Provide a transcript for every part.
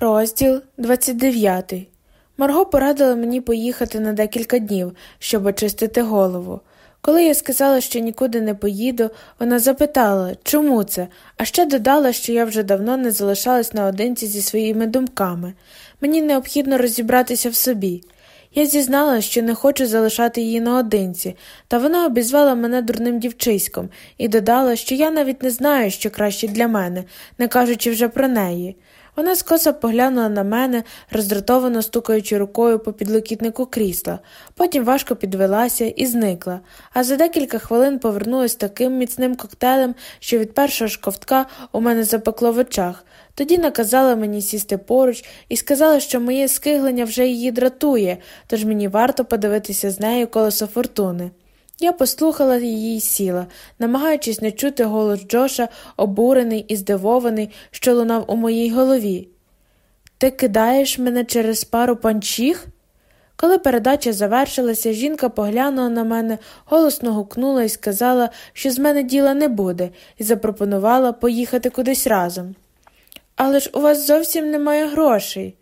Розділ 29. Марго порадила мені поїхати на декілька днів, щоб очистити голову. Коли я сказала, що нікуди не поїду, вона запитала, чому це, а ще додала, що я вже давно не залишалась наодинці зі своїми думками. Мені необхідно розібратися в собі. Я зізналась, що не хочу залишати її наодинці, та вона обізвала мене дурним дівчиськом і додала, що я навіть не знаю, що краще для мене, не кажучи вже про неї. Вона скоса поглянула на мене, роздратовано стукаючи рукою по підлокітнику крісла, потім важко підвелася і зникла, а за декілька хвилин повернулась таким міцним коктейлем, що від першого ж ковтка у мене запекло в очах. Тоді наказала мені сісти поруч і сказала, що моє скиглення вже її дратує, тож мені варто подивитися з нею колесо фортуни. Я послухала її і сіла, намагаючись не чути голос Джоша, обурений і здивований, що лунав у моїй голові. Ти кидаєш мене через пару панчіх? Коли передача завершилася, жінка поглянула на мене, голосно гукнула і сказала, що з мене діла не буде, і запропонувала поїхати кудись разом. Але ж у вас зовсім немає грошей.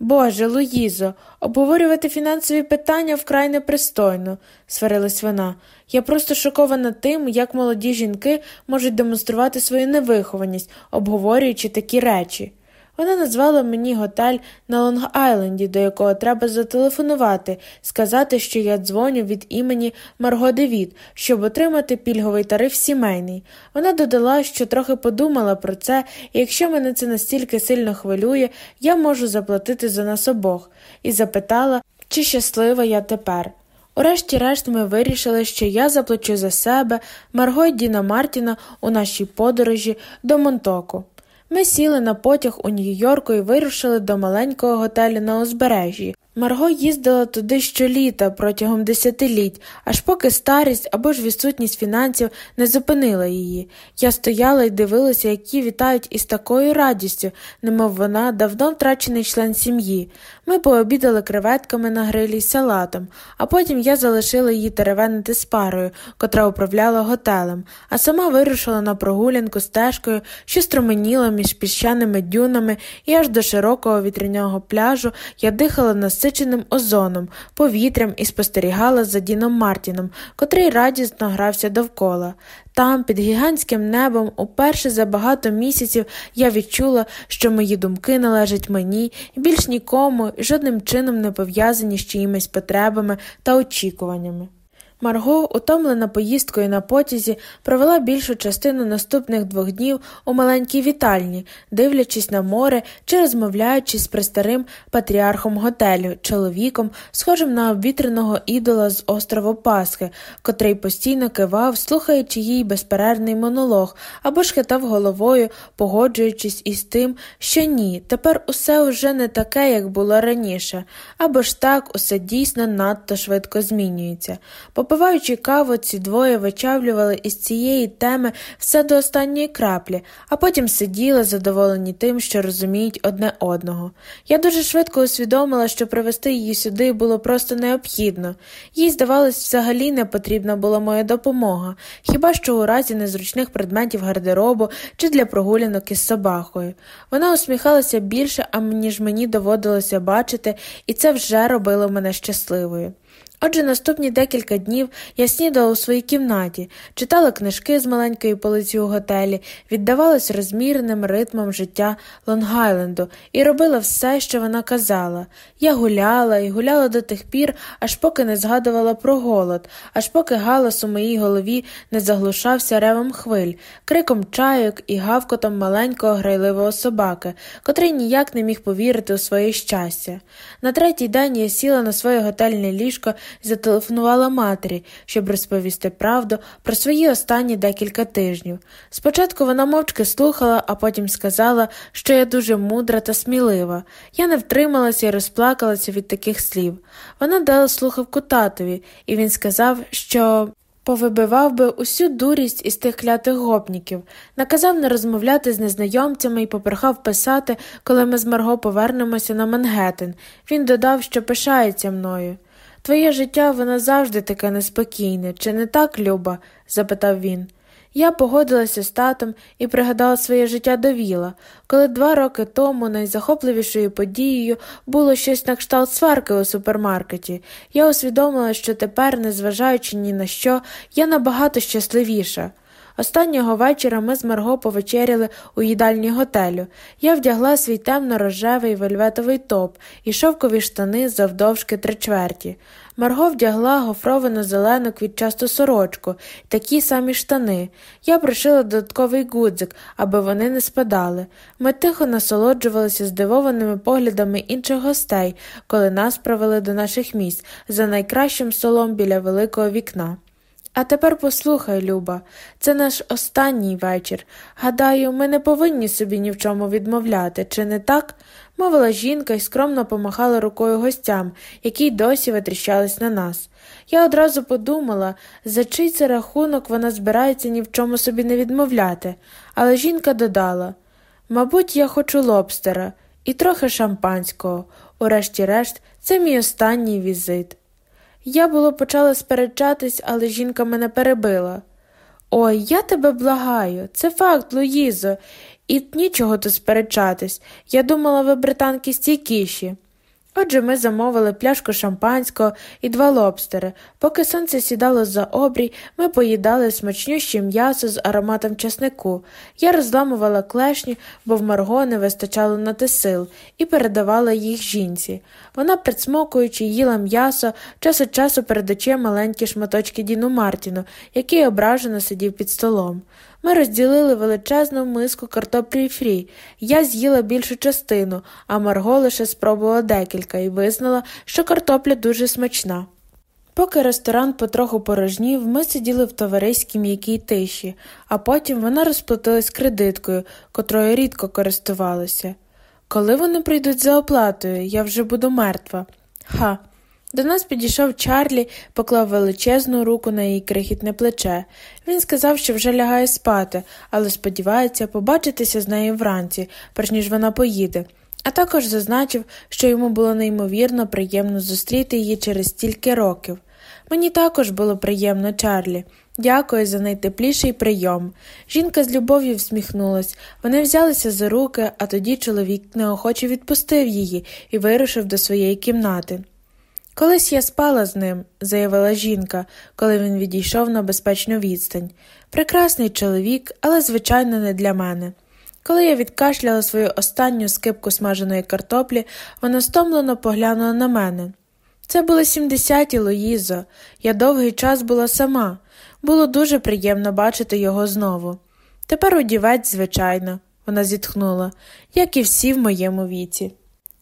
Боже, Луїзо, обговорювати фінансові питання вкрай непристойно, сварилась вона. Я просто шокована тим, як молоді жінки можуть демонструвати свою невихованість, обговорюючи такі речі. Вона назвала мені готель на Лонг-Айленді, до якого треба зателефонувати, сказати, що я дзвоню від імені Марго Девід, щоб отримати пільговий тариф сімейний. Вона додала, що трохи подумала про це, і якщо мене це настільки сильно хвилює, я можу заплатити за нас обох, і запитала, чи щаслива я тепер. Урешті-решт ми вирішили, що я заплачу за себе Марго і Діна Мартіна у нашій подорожі до Монтоку. Ми сіли на потяг у Нью-Йорку і вирушили до маленького готелю на узбережжі. Марго їздила туди щоліта протягом десятиліть, аж поки старість або ж відсутність фінансів не зупинила її. Я стояла і дивилася, які вітають із такою радістю, немов вона давно втрачений член сім'ї. Ми пообідали креветками на грилі й салатом, а потім я залишила її теревенити з парою, котра управляла готелем, а сама вирушила на прогулянку стежкою, що струменіла між піщаними дюнами, і аж до широкого вітряного пляжу я дихала насиченим озоном, повітрям і спостерігала за Діном Мартіном, котрий радісно грався довкола. Там, під гігантським небом, уперше за багато місяців я відчула, що мої думки належать мені і більш нікому і жодним чином не пов'язані з чиїмись потребами та очікуваннями. Марго, утомлена поїздкою на потязі, провела більшу частину наступних двох днів у маленькій вітальні, дивлячись на море чи розмовляючись з престарим патріархом готелю, чоловіком, схожим на обвітреного ідола з острову Пасхи, котрий постійно кивав, слухаючи їй безперервний монолог, або ж хитав головою, погоджуючись із тим, що ні, тепер усе уже не таке, як було раніше, або ж так усе дійсно надто швидко змінюється. Попиваючи каву, ці двоє вичавлювали із цієї теми все до останньої краплі, а потім сиділи, задоволені тим, що розуміють одне одного. Я дуже швидко усвідомила, що привезти її сюди було просто необхідно. Їй, здавалось, взагалі не потрібна була моя допомога, хіба що у разі незручних предметів гардеробу чи для прогулянок із собакою. Вона усміхалася більше, ніж мені доводилося бачити, і це вже робило мене щасливою. Отже, наступні декілька днів я снідала у своїй кімнаті, читала книжки з маленької полиці у готелі, віддавалась розміреним ритмом життя Лонгайленду і робила все, що вона казала. Я гуляла і гуляла до тих пір, аж поки не згадувала про голод, аж поки галас у моїй голові не заглушався ревом хвиль, криком чайок і гавкотом маленького грайливого собаки, котрий ніяк не міг повірити у своє щастя. На третій день я сіла на своє готельне ліжко зателефонувала матері, щоб розповісти правду про свої останні декілька тижнів. Спочатку вона мовчки слухала, а потім сказала, що я дуже мудра та смілива. Я не втрималася і розплакалася від таких слів. Вона дала слухавку татові, і він сказав, що. Повибивав би усю дурість із тих клятих гопніків, наказав не розмовляти з незнайомцями і поперхав писати, коли ми з Марго повернемося на Мангеттен. Він додав, що пишається мною. Твоє життя воно завжди таке неспокійне, чи не так, Люба? запитав він. Я погодилася з татом і пригадала своє життя до віла, коли два роки тому найзахопливішою подією було щось на кшталт сварки у супермаркеті. Я усвідомила, що тепер, незважаючи ні на що, я набагато щасливіша. Останнього вечора ми з Марго повечеряли у їдальні готелю. Я вдягла свій темно-рожевий вельветовий топ і шовкові штани завдовжки три чверті. Марго вдягла гофровану зелену квітчасту сорочку, такі самі штани. Я пришила додатковий гудзик, аби вони не спадали. Ми тихо насолоджувалися здивованими поглядами інших гостей, коли нас провели до наших місць за найкращим столом біля великого вікна. А тепер послухай, Люба, це наш останній вечір. Гадаю, ми не повинні собі ні в чому відмовляти, чи не так? мовила жінка і скромно помахала рукою гостям, які досі витріщались на нас. Я одразу подумала, за чий це рахунок вона збирається ні в чому собі не відмовляти, але жінка додала мабуть, я хочу лобстера і трохи шампанського. Урешті-решт, це мій останній візит. Я було почала сперечатись, але жінка мене перебила. Ой, я тебе благаю, це факт, Луїзо, і нічого тут сперечатись. Я думала, ви британки стійкіші. Отже, ми замовили пляшку шампанського і два лобстери. Поки сонце сідало за обрій, ми поїдали смачнюще м'ясо з ароматом часнику. Я розламувала клешні, бо в Марго не вистачало на те сил, і передавала їх жінці. Вона, присмокуючи, їла м'ясо, час від часу передаче маленькі шматочки Діну Мартіну, який ображено сидів під столом. Ми розділили величезну миску картоплі фрі. Я з'їла більшу частину, а Марго лише спробувала декілька і визнала, що картопля дуже смачна. Поки ресторан потроху порожнів, ми сиділи в товариській м'якій тиші, а потім вона розплатилась кредиткою, котрою рідко користувалася. Коли вони прийдуть за оплатою, я вже буду мертва. Ха. До нас підійшов Чарлі, поклав величезну руку на її крихітне плече. Він сказав, що вже лягає спати, але сподівається побачитися з нею вранці, перш ніж вона поїде, а також зазначив, що йому було неймовірно приємно зустріти її через стільки років. Мені також було приємно, Чарлі. Дякую за найтепліший прийом. Жінка з любов'ю всміхнулась. Вони взялися за руки, а тоді чоловік неохоче відпустив її і вирушив до своєї кімнати. Колись я спала з ним, заявила жінка, коли він відійшов на безпечну відстань. Прекрасний чоловік, але, звичайно, не для мене. Коли я відкашляла свою останню скипку смаженої картоплі, вона стомлено поглянула на мене. Це були сімдесяті, Луїзо. Я довгий час була сама. Було дуже приємно бачити його знову. Тепер одівець, звичайно, вона зітхнула, як і всі в моєму віці.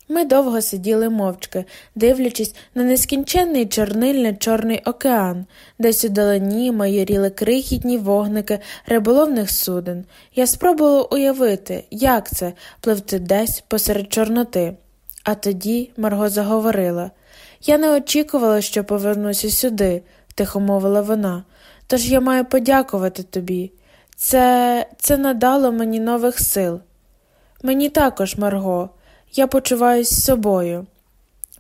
Ми довго сиділи мовчки, дивлячись на нескінченний чорнильний чорний океан, десь у далині майоріли крихітні вогники риболовних суден. Я спробувала уявити, як це пливти десь посеред Чорноти. А тоді Марго заговорила я не очікувала, що повернуся сюди, тихо мовила вона. Тож я маю подякувати тобі. Це це надало мені нових сил. Мені також, Марго. Я почуваюсь собою.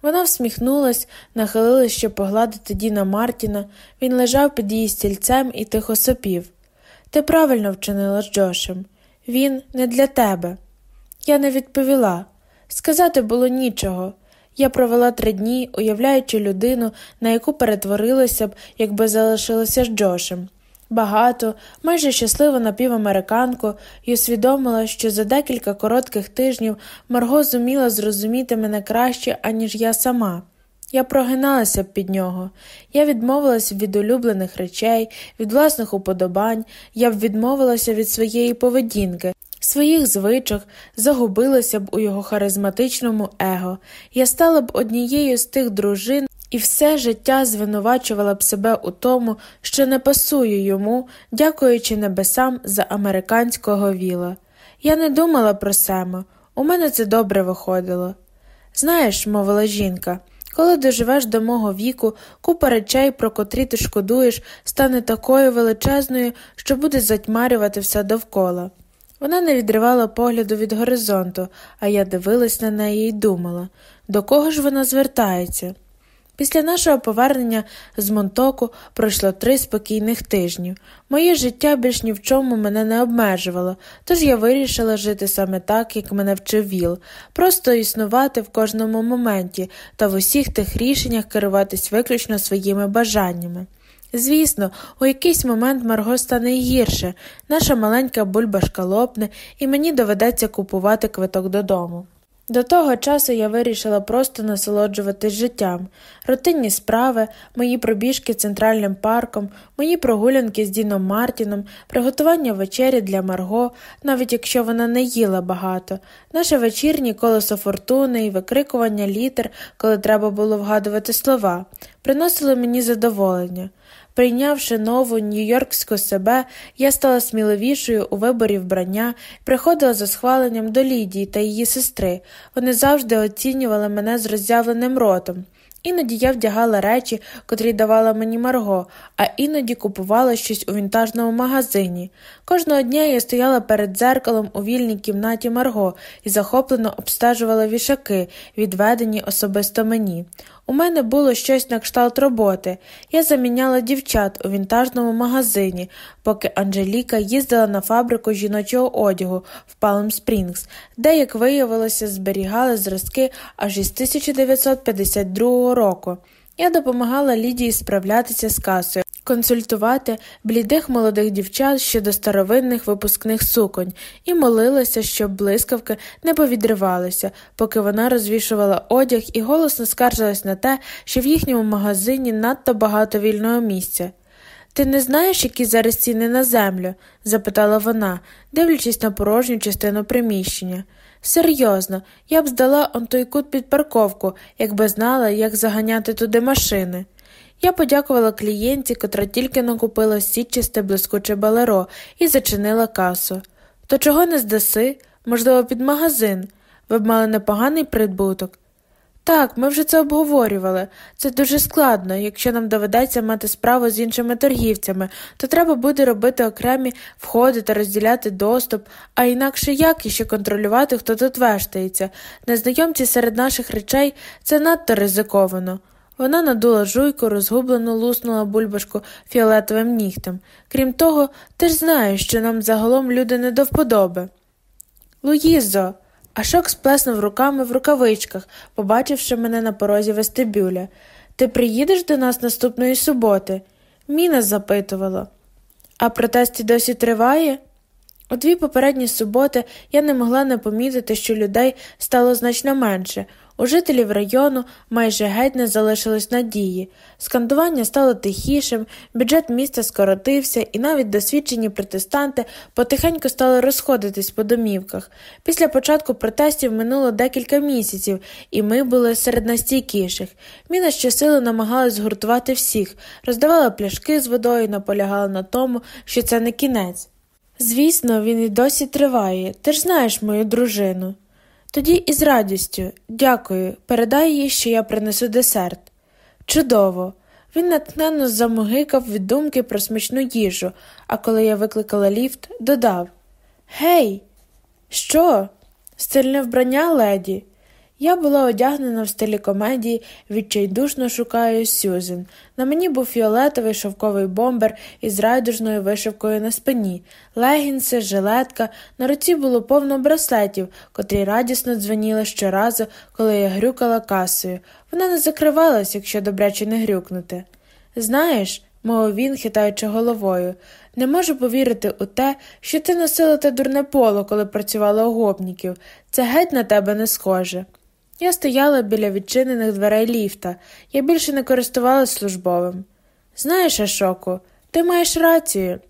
Вона всміхнулась, нахилилась, щоб погладити Діна Мартіна. Він лежав під її стільцем і тихо сопів. Ти правильно вчинила з Джошем. Він не для тебе. Я не відповіла. Сказати було нічого. Я провела три дні, уявляючи людину, на яку перетворилася б, якби залишилася з Джошем багато, майже щасливу напівамериканку і усвідомила, що за декілька коротких тижнів Марго зуміла зрозуміти мене краще, аніж я сама. Я прогиналася під нього, я відмовилася від улюблених речей, від власних уподобань, я б відмовилася від своєї поведінки, своїх звичок, загубилася б у його харизматичному его. Я стала б однією з тих дружин, і все життя звинувачувала б себе у тому, що не пасую йому, дякуючи небесам за американського віла. Я не думала про Сема, у мене це добре виходило. Знаєш, мовила жінка, коли доживеш до мого віку, купа речей, про котрі ти шкодуєш, стане такою величезною, що буде затьмарювати все довкола. Вона не відривала погляду від горизонту, а я дивилась на неї і думала, до кого ж вона звертається. Після нашого повернення з Монтоку пройшло три спокійних тижнів. Моє життя більш ні в чому мене не обмежувало, тож я вирішила жити саме так, як мене вчив Віл, просто існувати в кожному моменті та в усіх тих рішеннях керуватись виключно своїми бажаннями. Звісно, у якийсь момент Марго стане гірше, наша маленька бульбашка лопне, і мені доведеться купувати квиток додому. До того часу я вирішила просто насолоджуватись життям, рутинні справи, мої пробіжки центральним парком, мої прогулянки з Діном Мартіном, приготування вечері для Марго, навіть якщо вона не їла багато, наше вечірнє колесо фортуни і викрикування літер, коли треба було вгадувати слова, приносили мені задоволення. Прийнявши нову нью-йоркську себе, я стала сміливішою у виборі вбрання приходила за схваленням до Лідії та її сестри. Вони завжди оцінювали мене з роззявленим ротом. Іноді я вдягала речі, котрі давала мені Марго, а іноді купувала щось у вінтажному магазині. Кожного дня я стояла перед дзеркалом у вільній кімнаті Марго і захоплено обстежувала вішаки, відведені особисто мені. У мене було щось на кшталт роботи. Я заміняла дівчат у вінтажному магазині, поки Анжеліка їздила на фабрику жіночого одягу в Палм Спрінгс, де, як виявилося, зберігали зразки аж із 1952 року. Я допомагала Лідії справлятися з касою, консультувати блідих молодих дівчат щодо старовинних випускних суконь і молилася, щоб блискавки не повідривалися, поки вона розвішувала одяг і голосно скаржилась на те, що в їхньому магазині надто багато вільного місця. Ти не знаєш, які зараз ціни на землю? запитала вона, дивлячись на порожню частину приміщення. Серйозно, я б здала он той кут під парковку, якби знала, як заганяти туди машини. Я подякувала клієнті, котра тільки накупила сітчасте блискуче балеро, і зачинила касу. То чого не здаси? Можливо, під магазин. Ви б мали непоганий прибуток. Так, ми вже це обговорювали. Це дуже складно. Якщо нам доведеться мати справу з іншими торгівцями, то треба буде робити окремі входи та розділяти доступ, а інакше як іще контролювати, хто тут вештається. Незнайомці серед наших речей це надто ризиковано. Вона надула жуйку, розгублено луснула бульбашку фіолетовим нігтем. Крім того, ти ж знаєш, що нам загалом люди не до вподоби. Луїзо. Ашок сплеснув руками в рукавичках, побачивши мене на порозі вестибюля. Ти приїдеш до нас наступної суботи? Міна запитувала. А протест досі триває? У дві попередні суботи я не могла не помітити, що людей стало значно менше. У жителів району майже геть не залишилось надії. Скандування стало тихішим, бюджет міста скоротився, і навіть досвідчені протестанти потихеньку стали розходитись по домівках. Після початку протестів минуло декілька місяців, і ми були серед найстійкіших. Міна щосили намагалась згуртувати всіх, роздавала пляшки з водою, наполягала на тому, що це не кінець. Звісно, він і досі триває. Ти ж знаєш мою дружину. Тоді із радістю, дякую, передай їй, що я принесу десерт. Чудово. Він натхненно замогикав від думки про смачну їжу, а коли я викликала ліфт, додав Гей, що? Стильне вбрання, леді? Я була одягнена в стилі комедії, відчайдушно шукаю Сюзен. На мені був фіолетовий шовковий бомбер із райдужною вишивкою на спині, легінси, жилетка, на руці було повно браслетів, котрі радісно дзвеніли щоразу, коли я грюкала касою. Вона не закривалась, якщо добряче не грюкнути. Знаєш, мовив він, хитаючи головою, не можу повірити у те, що ти носила те дурне поло, коли працювала у гопніків. Це геть на тебе не схоже. Я стояла біля відчинених дверей ліфта, я більше не користувалась службовим. Знаєш, Ашоку, ти маєш рацію.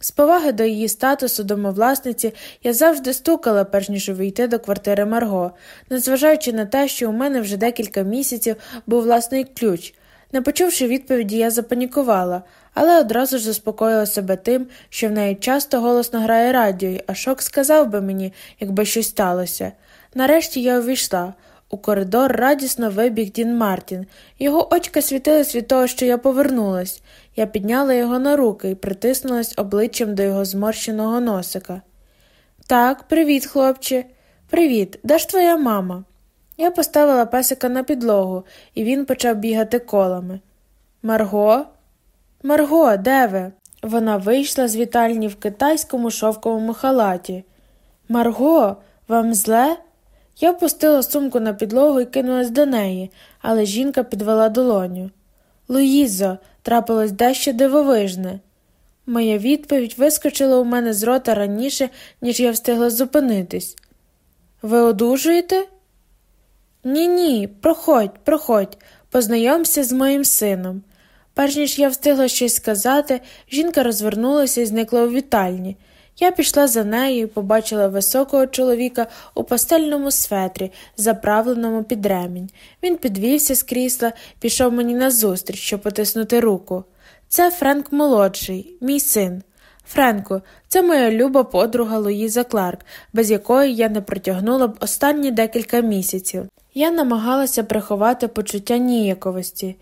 З поваги до її статусу домовласниці я завжди стукала, перш ніж увійти до квартири Марго, незважаючи на те, що у мене вже декілька місяців був власний ключ. Не почувши відповіді, я запанікувала, але одразу ж заспокоїла себе тим, що в неї часто голосно грає радіо, а шок сказав би мені, якби щось сталося. Нарешті я увійшла. У коридор радісно вибіг Дін Мартін. Його очка світились від того, що я повернулась. Я підняла його на руки і притиснулась обличчям до його зморщеного носика. Так, привіт, хлопче. Привіт, де ж твоя мама? Я поставила песика на підлогу, і він почав бігати колами. Марго? Марго, де ви? Вона вийшла з вітальні в китайському шовковому халаті. Марго, вам зле? Я впустила сумку на підлогу і кинулась до неї, але жінка підвела долоню. Луїзо, трапилось дещо дивовижне. Моя відповідь вискочила у мене з рота раніше, ніж я встигла зупинитись. Ви одужуєте? Ні, ні, проходь, проходь, познайомся з моїм сином. Перш ніж я встигла щось сказати, жінка розвернулася і зникла у вітальні. Я пішла за нею і побачила високого чоловіка у пастельному светрі, заправленому під ремінь. Він підвівся з крісла, пішов мені назустріч, щоб потиснути руку. Це Френк молодший, мій син. Френку, це моя люба подруга Луїза Кларк, без якої я не протягнула б останні декілька місяців. Я намагалася приховати почуття ніяковості.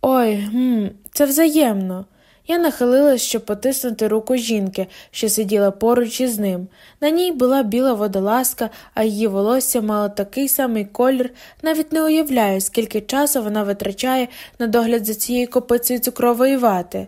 Ой, гм, це взаємно. Я нахилилась, щоб потиснути руку жінки, що сиділа поруч із ним. На ній була біла водолазка, а її волосся мало такий самий колір, навіть не уявляю, скільки часу вона витрачає на догляд за цією копицею цукрової вати.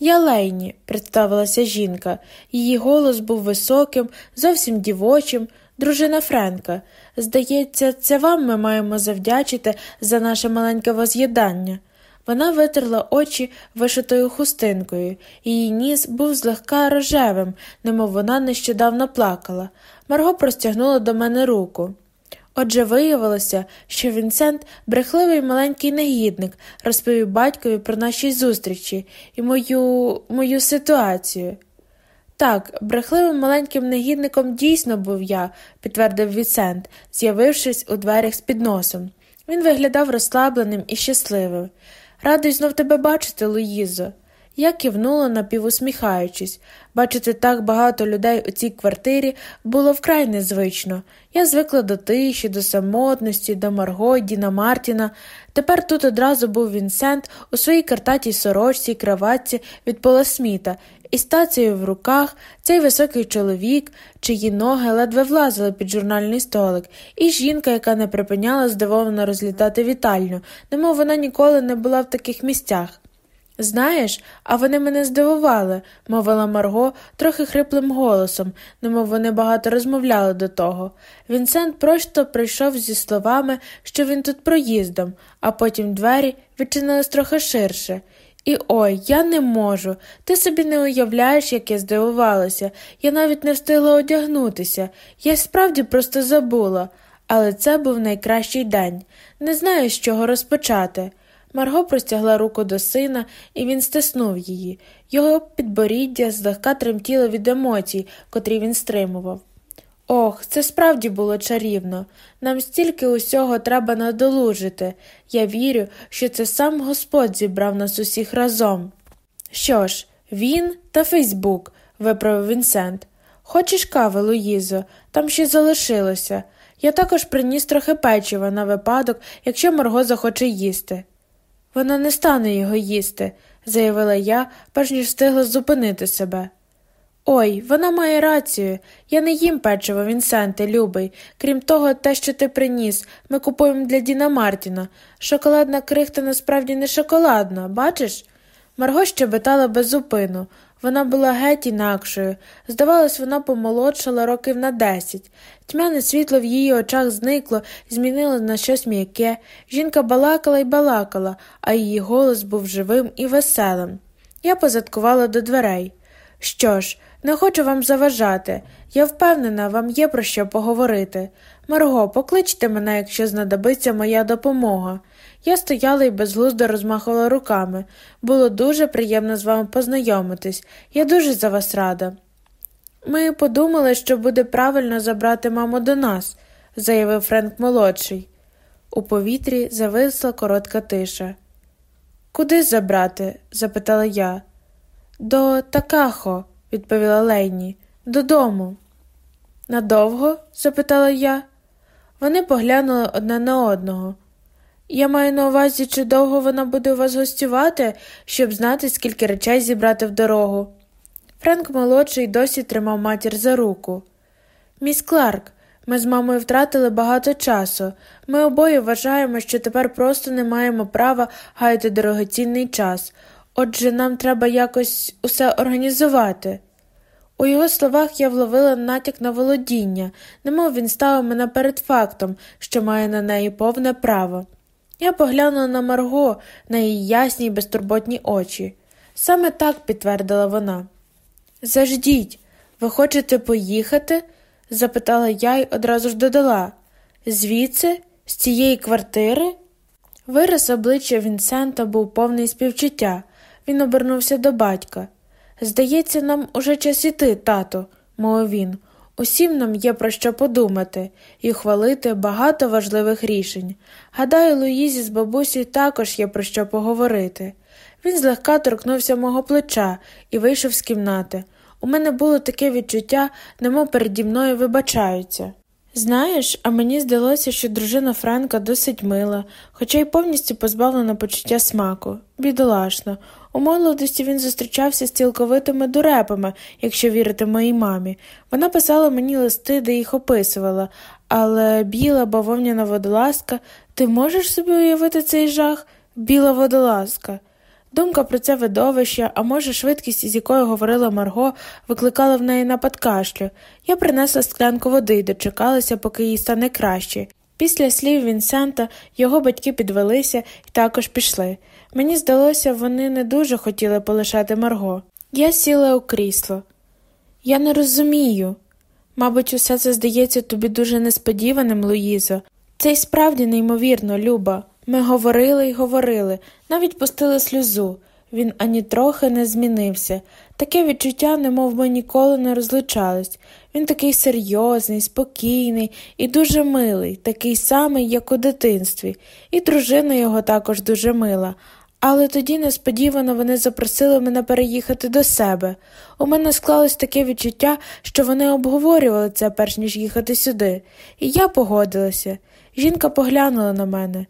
Я Лейні, представилася жінка. Її голос був високим, зовсім дівочим, дружина Френка. Здається, це вам ми маємо завдячити за наше маленьке воз'єднання. Вона витерла очі вишитою хустинкою, її ніс був злегка рожевим, немов вона нещодавно плакала. Марго простягнула до мене руку. Отже, виявилося, що Вінсент брехливий маленький негідник, розповів батькові про наші зустрічі і мою мою ситуацію. Так, брехливим маленьким негідником дійсно був я, підтвердив Вінсент, з'явившись у дверях з підносом. Він виглядав розслабленим і щасливим. Радий знов тебе бачити, Луїзо. Я кивнула, напівусміхаючись. Бачити так багато людей у цій квартирі було вкрай незвично. Я звикла до тиші, до самотності, до Марго, Діна Мартіна. Тепер тут одразу був Вінсент у своїй картатій сорочці й краватці від Пола Сміта, і стацією в руках цей високий чоловік, чиї ноги ледве влазили під журнальний столик, і жінка, яка не припиняла здивовано розлітати вітальню, немов вона ніколи не була в таких місцях. Знаєш, а вони мене здивували, мовила Марго трохи хриплим голосом, немов вони багато розмовляли до того. Вінсент просто прийшов зі словами, що він тут проїздом, а потім двері відчинились трохи ширше. І ой, я не можу. Ти собі не уявляєш, як я здивувалася. Я навіть не встигла одягнутися. Я справді просто забула. Але це був найкращий день. Не знаю, з чого розпочати. Марго простягла руку до сина, і він стиснув її. Його підборіддя злегка тремтіло від емоцій, котрі він стримував. Ох, це справді було чарівно. Нам стільки усього треба надолужити. Я вірю, що це сам Господь зібрав нас усіх разом. Що ж, він та Фейсбук, виправив Вінсент. Хочеш кави, Луїзо, там ще залишилося. Я також приніс трохи печива на випадок, якщо Марго захоче їсти. Вона не стане його їсти, заявила я, перш ніж встигла зупинити себе. Ой, вона має рацію. Я не їм печиво, Вінсенте, любий. Крім того, те, що ти приніс, ми купуємо для Діна Мартіна. Шоколадна крихта насправді не шоколадна, бачиш? Марго щебетала без зупину. Вона була геть інакшою. Здавалось, вона помолодшала років на десять. Тьмяне світло в її очах зникло, змінило на щось м'яке. Жінка балакала й балакала, а її голос був живим і веселим. Я позадкувала до дверей. Що ж, не хочу вам заважати. Я впевнена, вам є про що поговорити. Марго, покличте мене, якщо знадобиться моя допомога. Я стояла і безглуздо розмахувала руками. Було дуже приємно з вами познайомитись. Я дуже за вас рада. Ми подумали, що буде правильно забрати маму до нас, заявив Френк молодший. У повітрі зависла коротка тиша. Куди забрати? запитала я. До Такахо, відповіла Лейні. Додому. Надовго? запитала я. Вони поглянули одне на одного. Я маю на увазі, чи довго вона буде у вас гостювати, щоб знати, скільки речей зібрати в дорогу. Френк молодший досі тримав матір за руку. Міс Кларк, Ми з мамою втратили багато часу. Ми обоє вважаємо, що тепер просто не маємо права гаяти дорогоцінний час. Отже, нам треба якось усе організувати. У його словах я вловила натяк на володіння, немов він ставив мене перед фактом, що має на неї повне право. Я поглянула на Марго, на її ясні й безтурботні очі. Саме так підтвердила вона. Заждіть, ви хочете поїхати? запитала я й одразу ж додала. Звідси, з цієї квартири? Вираз обличчя Вінсента був повний співчуття. Він обернувся до батька. Здається, нам уже час іти, тато, мовив він. Усім нам є про що подумати і ухвалити багато важливих рішень. Гадаю, Луїзі з бабусею також є про що поговорити. Він злегка торкнувся мого плеча і вийшов з кімнати. У мене було таке відчуття, немов переді мною вибачаються. Знаєш, а мені здалося, що дружина Франка досить мила, хоча й повністю позбавлена почуття смаку. Бідолашно. У молодості він зустрічався з цілковитими дурепами, якщо вірити моїй мамі. Вона писала мені листи, де їх описувала, але біла бавовняна водолазка, ти можеш собі уявити цей жах? Біла водолазка. Думка про це видовище, а може, швидкість, із якою говорила Марго, викликала в неї напад кашлю. Я принесла склянку води і дочекалася, поки їй стане краще. Після слів Вінсента його батьки підвелися і також пішли. Мені здалося, вони не дуже хотіли полишати Марго. Я сіла у крісло. Я не розумію. Мабуть, усе це здається тобі дуже несподіваним, Луїзо. Це й справді неймовірно, Люба. Ми говорили й говорили, навіть пустили сльозу. Він ані трохи не змінився. Таке відчуття, немов ми ніколи не розлучались. Він такий серйозний, спокійний і дуже милий, такий самий, як у дитинстві, і дружина його також дуже мила. Але тоді несподівано вони запросили мене переїхати до себе. У мене склалось таке відчуття, що вони обговорювали це, перш ніж їхати сюди, і я погодилася. Жінка поглянула на мене.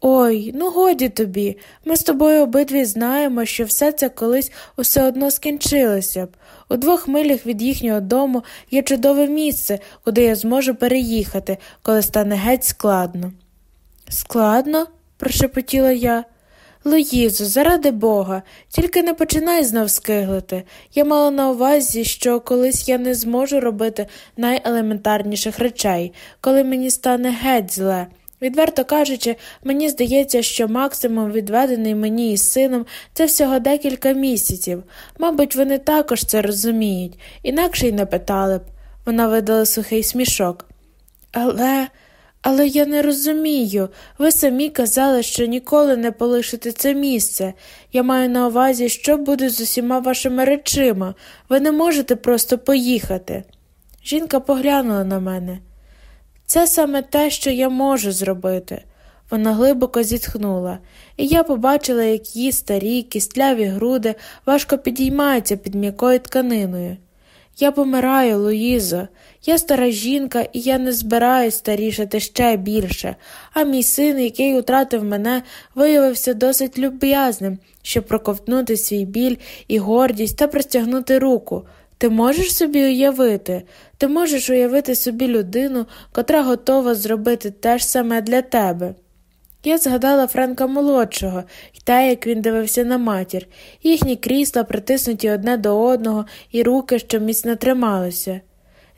Ой, ну годі тобі. Ми з тобою обидві знаємо, що все це колись усе одно скінчилося б. У двох милях від їхнього дому є чудове місце, куди я зможу переїхати, коли стане геть складно. Складно? прошепотіла я. Луїзо, заради бога, тільки не починай знов скиглити. Я мала на увазі, що колись я не зможу робити найелементарніших речей, коли мені стане геть зле. Відверто кажучи, мені здається, що максимум, відведений мені із сином, це всього декілька місяців. Мабуть, вони також це розуміють, інакше й не питали б. Вона видала сухий смішок. Але, але я не розумію. Ви самі казали, що ніколи не полишите це місце. Я маю на увазі, що буде з усіма вашими речима. Ви не можете просто поїхати. Жінка поглянула на мене. Це саме те, що я можу зробити. Вона глибоко зітхнула, і я побачила, як її старі, кістляві груди важко підіймаються під м'якою тканиною. Я помираю, Луїзо, я стара жінка, і я не збираюсь старішати ще більше, а мій син, який утратив мене, виявився досить люб'язним, щоб проковтнути свій біль і гордість та простягнути руку. Ти можеш собі уявити, ти можеш уявити собі людину, котра готова зробити те ж саме для тебе. Я згадала Френка молодшого і те, як він дивився на матір, їхні крісла притиснуті одне до одного і руки, що міцно трималися.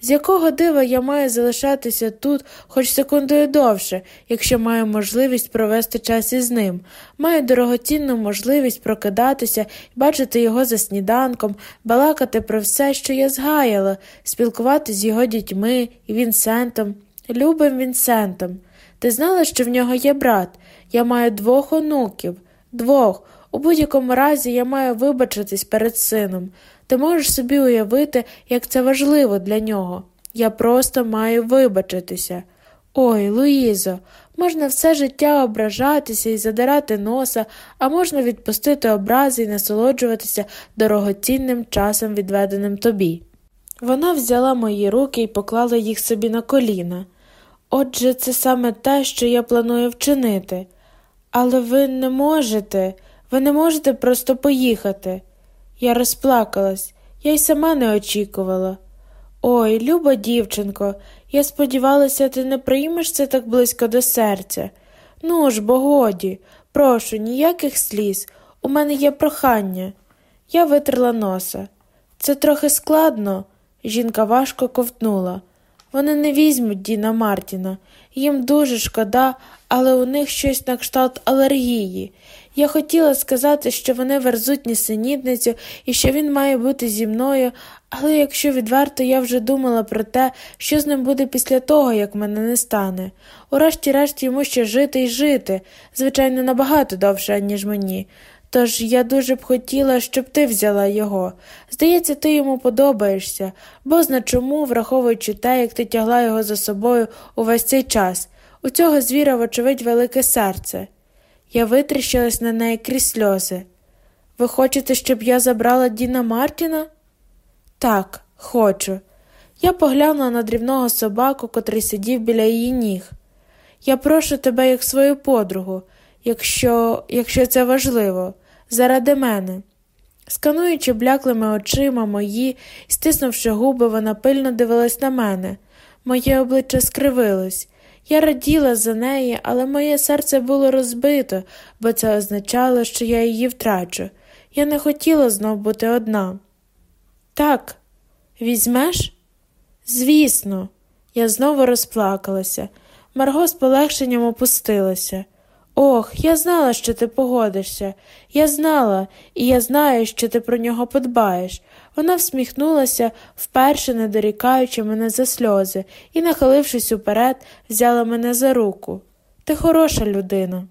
З якого дива я маю залишатися тут хоч секундою довше, якщо маю можливість провести час із ним, маю дорогоцінну можливість прокидатися бачити його за сніданком, балакати про все, що я згаяла, спілкуватися з його дітьми і Вінсентом, любим Вінсентом. Ти знала, що в нього є брат? Я маю двох онуків, двох. У будь-якому разі я маю вибачитись перед сином. Ти можеш собі уявити, як це важливо для нього. Я просто маю вибачитися. Ой, Луїзо, можна все життя ображатися і задирати носа, а можна відпустити образи і насолоджуватися дорогоцінним часом, відведеним тобі. Вона взяла мої руки і поклала їх собі на коліна. Отже, це саме те, що я планую вчинити. Але ви не можете, ви не можете просто поїхати. Я розплакалась, я й сама не очікувала. Ой, люба дівчинко, я сподівалася, ти не приймеш це так близько до серця. Ну ж, бо годі, прошу, ніяких сліз. У мене є прохання. Я витерла носа. Це трохи складно. Жінка важко ковтнула. Вони не візьмуть Діна Мартіна. Їм дуже шкода, але у них щось на кшталт алергії. Я хотіла сказати, що вони верзуть нісенітницю і що він має бути зі мною, але якщо відверто, я вже думала про те, що з ним буде після того, як мене не стане. Урешті-решт йому ще жити і жити, звичайно, набагато довше, ніж мені. Тож я дуже б хотіла, щоб ти взяла його. Здається, ти йому подобаєшся, бо зна чому, враховуючи те, як ти тягла його за собою увесь цей час. У цього звіра, вочевидь, велике серце. Я витріщилась на неї крізь сльози. Ви хочете, щоб я забрала Діна Мартіна? Так, хочу. Я поглянула на дрібного собаку, котрий сидів біля її ніг. Я прошу тебе як свою подругу, якщо якщо це важливо, заради мене. Скануючи бляклими очима мої, стиснувши губи, вона пильно дивилась на мене. Моє обличчя скривилось. Я раділа за неї, але моє серце було розбито, бо це означало, що я її втрачу. Я не хотіла знов бути одна. Так, візьмеш? Звісно, я знову розплакалася. Марго з полегшенням опустилася. Ох, я знала, що ти погодишся. Я знала, і я знаю, що ти про нього подбаєш. Вона всміхнулася, вперше не дорікаючи мене за сльози, і, нахилившись уперед, взяла мене за руку. Ти хороша людина.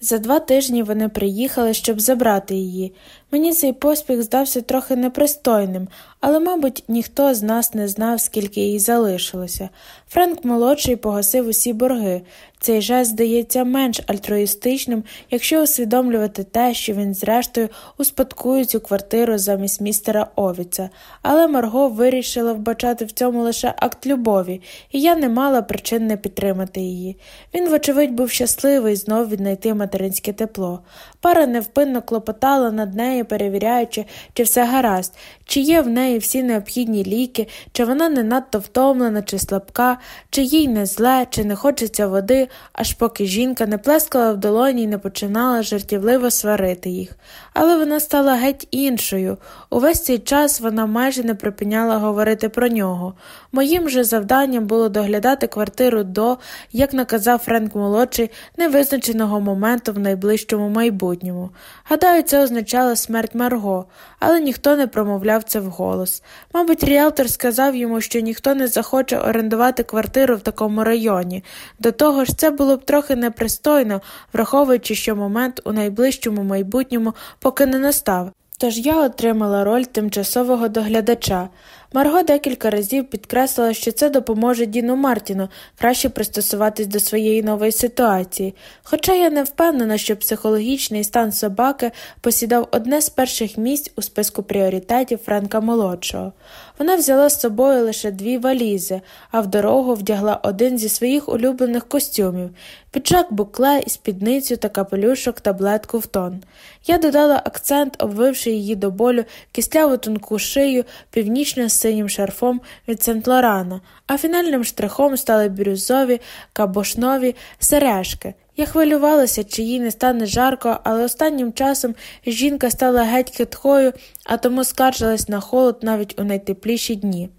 За два тижні вони приїхали, щоб забрати її. Мені цей поспіх здався трохи непристойним, але, мабуть, ніхто з нас не знав, скільки їй залишилося. Френк молодший погасив усі борги. Цей жест здається менш альтруїстичним, якщо усвідомлювати те, що він, зрештою, успадкує цю квартиру замість містера Овіца. Але Марго вирішила вбачати в цьому лише акт любові, і я не мала причин не підтримати її. Він, вочевидь, був щасливий знов віднайти материнське тепло. Пара невпинно клопотала над нею, перевіряючи, чи все гаразд, чи є в неї всі необхідні ліки, чи вона не надто втомлена, чи слабка, чи їй не зле, чи не хочеться води, аж поки жінка не плескала в долоні і не починала жартівливо сварити їх. Але вона стала геть іншою. Увесь цей час вона майже не припиняла говорити про нього. Моїм же завданням було доглядати квартиру до, як наказав Френк молодший, невизначеного моменту в найближчому майбутньому. Гадаю, це означало смерть Марго, але ніхто не промовляв це вголос. Мабуть, ріелтор сказав йому, що ніхто не захоче орендувати квартиру в такому районі. До того ж, це було б трохи непристойно, враховуючи, що момент у найближчому майбутньому поки не настав. Тож я отримала роль тимчасового доглядача. Марго декілька разів підкреслила, що це допоможе Діну Мартіну краще пристосуватись до своєї нової ситуації, хоча я не впевнена, що психологічний стан собаки посідав одне з перших місць у списку пріоритетів Френка молодшого. Вона взяла з собою лише дві валізи, а в дорогу вдягла один зі своїх улюблених костюмів піджак букле і спідницю та капелюшок таблетку в тон. Я додала акцент, обвивши її до болю кисляву тонку шию північно-синім шарфом від Сент-Лорана, а фінальним штрихом стали бірюзові кабошнові сережки. Я хвилювалася, чи їй не стане жарко, але останнім часом жінка стала геть киткою, а тому скаржилась на холод навіть у найтепліші дні.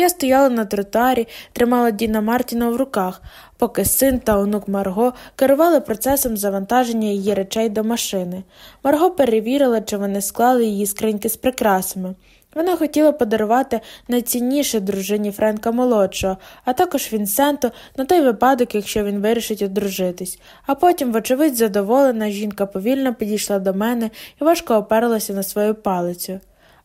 Я стояла на тротуарі, тримала Діна Мартіна в руках, поки син та онук Марго керували процесом завантаження її речей до машини. Марго перевірила, чи вони склали її скриньки з прикрасами. Вона хотіла подарувати найцінніше дружині Френка молодшого, а також Вінсенту на той випадок, якщо він вирішить одружитись. А потім, вочевидь, задоволена, жінка повільно підійшла до мене і важко оперлася на свою палицю.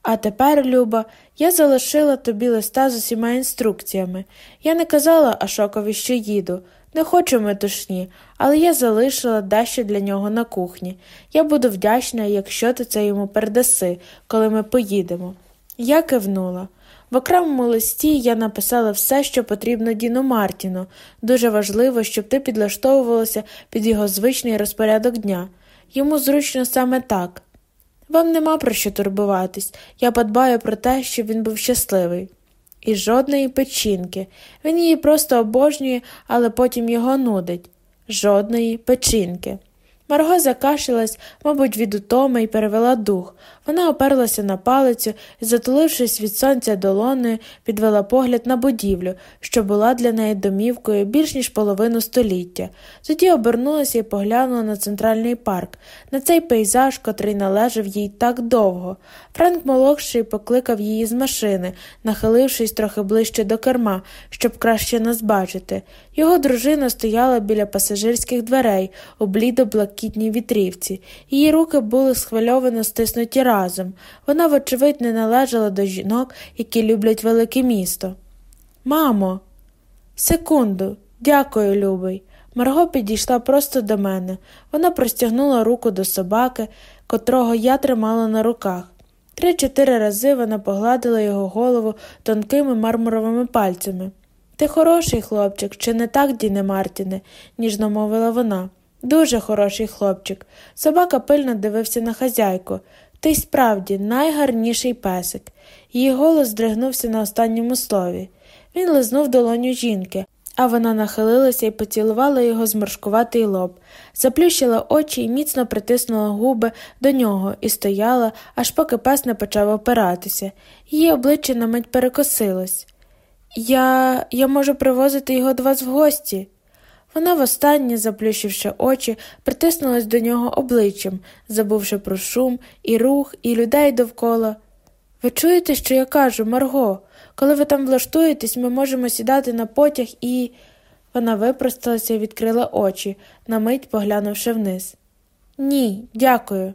А тепер, Люба, я залишила тобі листа з усіма інструкціями. Я не казала Ашокові, що їду. Не хочу метушні, але я залишила дещо для нього на кухні. Я буду вдячна, якщо ти це йому передаси, коли ми поїдемо. Я кивнула. В окремому листі я написала все, що потрібно Діну Мартіну. Дуже важливо, щоб ти підлаштовувалася під його звичний розпорядок дня. Йому зручно саме так. Вам нема про що турбуватись. Я подбаю про те, щоб він був щасливий. І жодної печінки. Він її просто обожнює, але потім його нудить. Жодної печінки. Марго закашлялась, мабуть, від утоми і перевела дух. Вона оперлася на палицю і, затулившись від сонця долоною, підвела погляд на будівлю, що була для неї домівкою більш ніж половину століття. Тоді обернулася і поглянула на центральний парк, на цей пейзаж, котрий належав їй так довго. Франк молодший покликав її з машини, нахилившись трохи ближче до керма, щоб краще нас бачити. Його дружина стояла біля пасажирських дверей у блідо блакитній вітрівці. Її руки були схвильовано стиснуті разом. Вона, вочевидь, не належала до жінок, які люблять велике місто. Мамо, секунду, дякую, любий. Марго підійшла просто до мене. Вона простягнула руку до собаки, котрого я тримала на руках. Три-чотири рази вона погладила його голову тонкими мармуровими пальцями. Ти хороший хлопчик, чи не так, Діне Мартіне, ніжно мовила вона. Дуже хороший хлопчик. Собака пильно дивився на хазяйку. Ти справді найгарніший песик. Її голос здригнувся на останньому слові. Він лизнув долоню жінки, а вона нахилилася і поцілувала його зморшкуватий лоб, заплющила очі і міцно притиснула губи до нього і стояла, аж поки пес не почав опиратися. Її обличчя на мить перекосилось. Я я можу привозити його до вас в гості. Вона востаннє, заплющивши очі, притиснулась до нього обличчям, забувши про шум і рух, і людей довкола. Ви чуєте, що я кажу, Марго? Коли ви там влаштуєтесь, ми можемо сідати на потяг і. Вона випросталася і відкрила очі, на мить поглянувши вниз. Ні, дякую.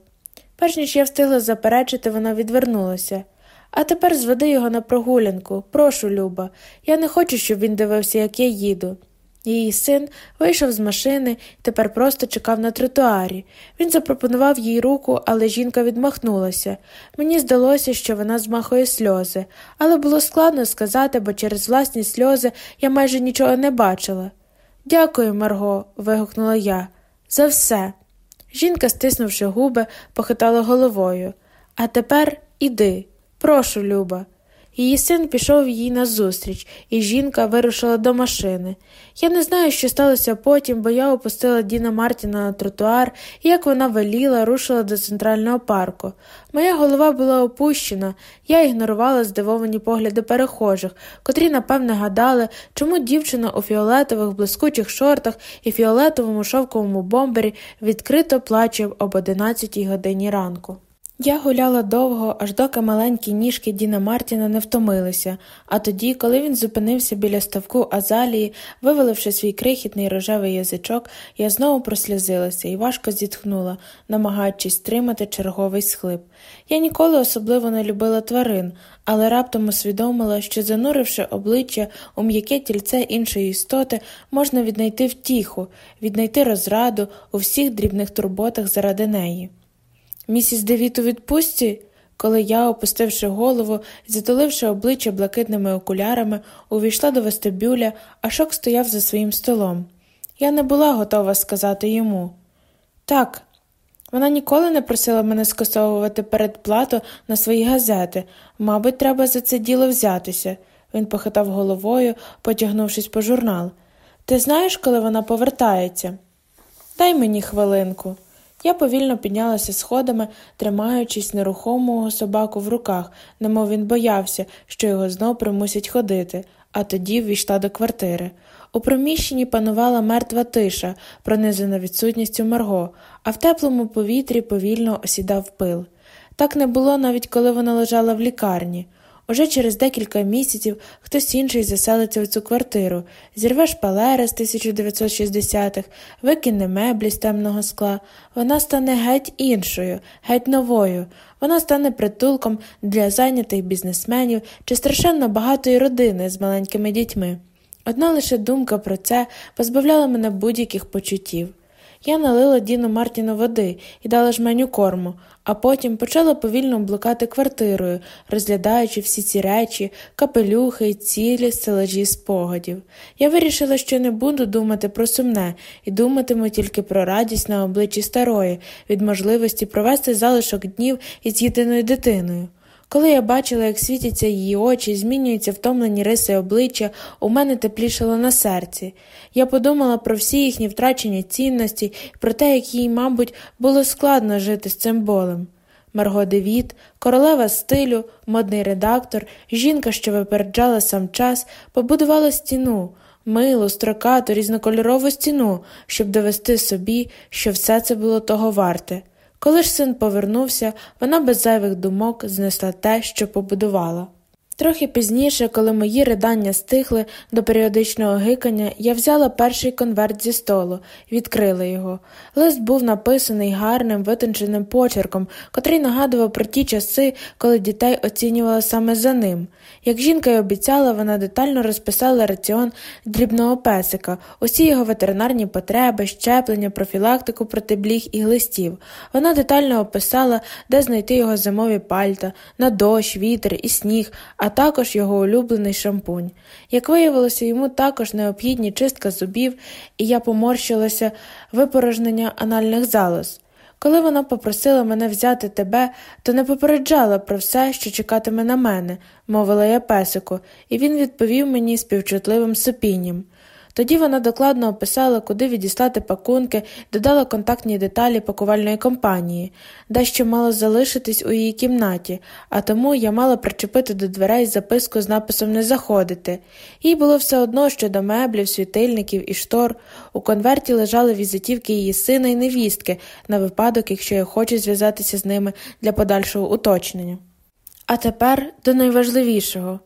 Перш ніж я встигла заперечити, вона відвернулася. А тепер зведи його на прогулянку. Прошу, Люба. Я не хочу, щоб він дивився, як я їду. Її син вийшов з машини і тепер просто чекав на тротуарі. Він запропонував їй руку, але жінка відмахнулася. Мені здалося, що вона змахує сльози, але було складно сказати, бо через власні сльози я майже нічого не бачила. Дякую, Марго, вигукнула я. За все. Жінка, стиснувши губи, похитала головою. А тепер іди. Прошу, Люба. Її син пішов їй назустріч, і жінка вирушила до машини. Я не знаю, що сталося потім, бо я опустила Діна Мартіна на тротуар і, як вона веліла, рушила до центрального парку. Моя голова була опущена, я ігнорувала здивовані погляди перехожих, котрі, напевне, гадали, чому дівчина у фіолетових блискучих шортах і фіолетовому шовковому бомбері відкрито плаче об одинадцятій годині ранку. Я гуляла довго, аж доки маленькі ніжки Діна Мартіна не втомилися, а тоді, коли він зупинився біля ставку Азалії, виваливши свій крихітний рожевий язичок, я знову прослізилася і важко зітхнула, намагаючись стримати черговий схлип. Я ніколи особливо не любила тварин, але раптом усвідомила, що, зануривши обличчя у м'яке тільце іншої істоти, можна віднайти втіху, віднайти розраду у всіх дрібних турботах заради неї. Місіс Девіт у відпустці, коли я, опустивши голову і затуливши обличчя блакитними окулярами, увійшла до вестибюля, а шок стояв за своїм столом. Я не була готова сказати йому. Так, вона ніколи не просила мене скасовувати передплату на свої газети. Мабуть, треба за це діло взятися. Він похитав головою, потягнувшись по журнал. Ти знаєш, коли вона повертається? Дай мені хвилинку. Я повільно піднялася сходами, тримаючись нерухомого собаку в руках, немов він боявся, що його знов примусять ходити, а тоді ввійшла до квартири. У приміщенні панувала мертва тиша, пронизана відсутністю Марго, а в теплому повітрі повільно осідав пил. Так не було навіть коли вона лежала в лікарні. Уже через декілька місяців хтось інший заселиться в цю квартиру, зірве шпалери з 1960-х, викине меблі з темного скла. Вона стане геть іншою, геть новою. Вона стане притулком для зайнятих бізнесменів чи страшенно багатої родини з маленькими дітьми. Одна лише думка про це позбавляла мене будь-яких почуттів. Я налила Діну Мартіну води і дала жменю корму, а потім почала повільно блукати квартирою, розглядаючи всі ці речі, капелюхи цілі стелажі спогадів. Я вирішила, що не буду думати про сумне і думатиму тільки про радість на обличчі старої, від можливості провести залишок днів із єдиною дитиною. Коли я бачила, як світяться її очі, змінюються втомлені риси обличчя, у мене теплішало на серці. Я подумала про всі їхні втрачені цінності про те, як їй, мабуть, було складно жити з цим болем. Марго Девіт, королева стилю, модний редактор, жінка, що випереджала сам час, побудувала стіну, милу, строкату, різнокольорову стіну, щоб довести собі, що все це було того варте. Коли ж син повернувся, вона без зайвих думок знесла те, що побудувала. Трохи пізніше, коли мої ридання стихли до періодичного гикання, я взяла перший конверт зі столу відкрила його. Лист був написаний гарним, витонченим почерком, котрий нагадував про ті часи, коли дітей оцінювали саме за ним. Як жінка й обіцяла, вона детально розписала раціон дрібного песика, усі його ветеринарні потреби, щеплення, профілактику проти бліг і глистів. Вона детально описала, де знайти його зимові пальта, на дощ, вітер і сніг. а також його улюблений шампунь. Як виявилося, йому також необхідні чистка зубів, і я поморщилася випорожнення анальних залоз. Коли вона попросила мене взяти тебе, то не попереджала про все, що чекатиме на мене, мовила я песику, і він відповів мені співчутливим сопінням. Тоді вона докладно описала, куди відіслати пакунки, додала контактні деталі пакувальної компанії, дещо мало залишитись у її кімнаті, а тому я мала причепити до дверей записку з написом Не заходити. Їй було все одно щодо меблів, світильників і штор. У конверті лежали візитівки її сина і невістки на випадок, якщо я хочу зв'язатися з ними для подальшого уточнення. А тепер до найважливішого.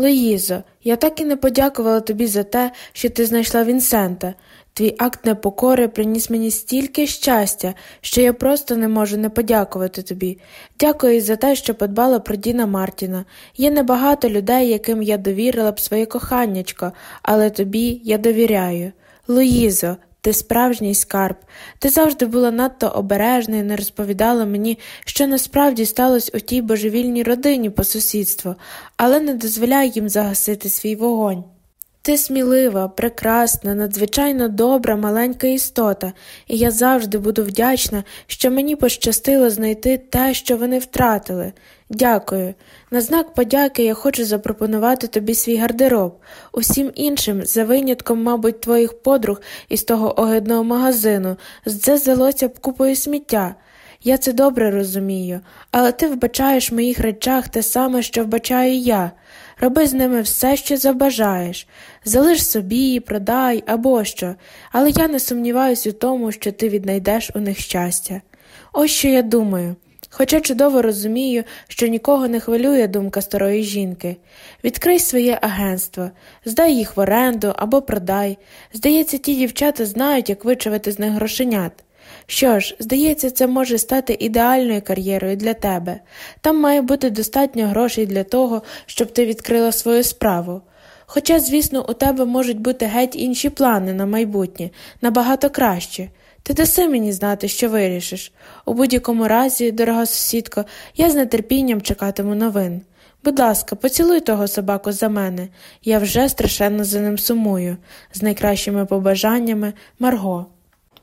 Луїзо, я так і не подякувала тобі за те, що ти знайшла Вінсента. Твій акт непокори приніс мені стільки щастя, що я просто не можу не подякувати тобі. Дякую за те, що подбала про Діна Мартіна. Є небагато людей, яким я довірила б своє коханнячко, але тобі я довіряю. Луїзо, ти справжній скарб. Ти завжди була надто обережна і не розповідала мені, що насправді сталося у тій божевільній родині по сусідству, але не дозволяй їм загасити свій вогонь. Ти смілива, прекрасна, надзвичайно добра, маленька істота, і я завжди буду вдячна, що мені пощастило знайти те, що вони втратили. Дякую. На знак подяки я хочу запропонувати тобі свій гардероб, усім іншим, за винятком, мабуть, твоїх подруг із того огидного магазину, це здалося б купою сміття. Я це добре розумію, але ти вбачаєш в моїх речах те саме, що вбачаю я. Роби з ними все, що забажаєш, залиш собі, продай або що, але я не сумніваюсь у тому, що ти віднайдеш у них щастя. Ось що я думаю. Хоча чудово розумію, що нікого не хвилює думка старої жінки. Відкрий своє агентство, здай їх в оренду або продай. Здається, ті дівчата знають, як вичавити з них грошенят. Що ж, здається, це може стати ідеальною кар'єрою для тебе. Там має бути достатньо грошей для того, щоб ти відкрила свою справу. Хоча, звісно, у тебе можуть бути геть інші плани на майбутнє, набагато краще. Ти даси мені знати, що вирішиш. У будь-якому разі, дорога сусідко, я з нетерпінням чекатиму новин. Будь ласка, поцілуй того собаку за мене. Я вже страшенно за ним сумую, з найкращими побажаннями Марго.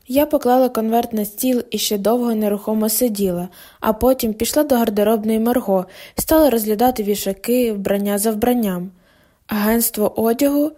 Я поклала конверт на стіл і ще довго нерухомо сиділа, а потім пішла до гардеробної Марго і стала розглядати вішаки, вбрання за вбранням. Агентство одягу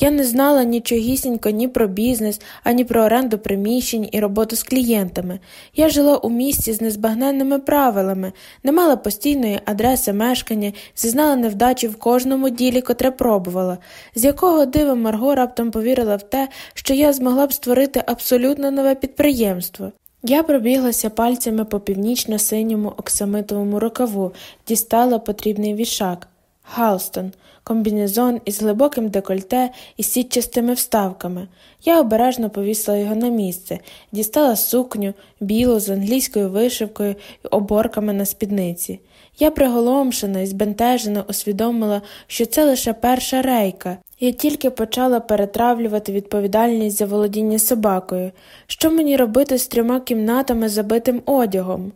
я не знала нічогісінько ні про бізнес, ані про оренду приміщень і роботу з клієнтами. Я жила у місті з незбагненними правилами, не мала постійної адреси мешкання, зізнала невдачі в кожному ділі, котре пробувала, з якого дива Марго раптом повірила в те, що я змогла б створити абсолютно нове підприємство. Я пробіглася пальцями по північно-синьому оксамитовому рукаву, дістала потрібний вішак. Галстон комбінезон із глибоким декольте і сітчастими вставками. Я обережно повісила його на місце, дістала сукню, білу з англійською вишивкою і оборками на спідниці. Я приголомшена і збентежена усвідомила, що це лише перша рейка. Я тільки почала перетравлювати відповідальність за володіння собакою. Що мені робити з трьома кімнатами забитим одягом?